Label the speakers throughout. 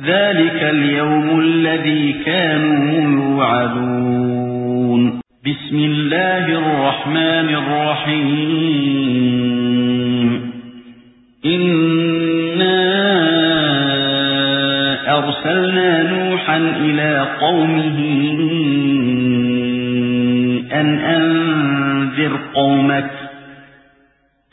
Speaker 1: ذَلِكَ الْيَوْمُ الَّذِي كَانُوا يُوعَدُونَ بِسْمِ اللَّهِ الرَّحْمَنِ الرَّحِيمِ إِنَّا أَرْسَلْنَا نُوحًا إِلَى قَوْمِهِ أَنْ أَنذِرْ قَوْمَكَ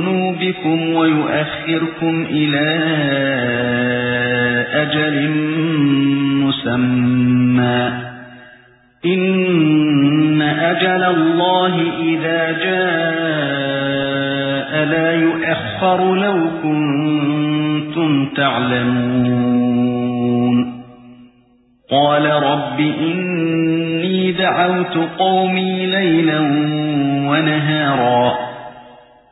Speaker 1: ذُنُوبِكُمْ وَيُؤَخِّرْكُمْ إِلَى أَجَلٍ مُّسَمًّى. إِنَّ أَجَلَ اللَّهِ إِذَا جَاءَ لَا يُؤَخَّرُ لَوْ كُنتُمْ تَعْلَمُونَ. قَالَ رَبِّ إِنِّي دَعَوْتُ قَوْمِي لَيْلًا وَنَهَارًا.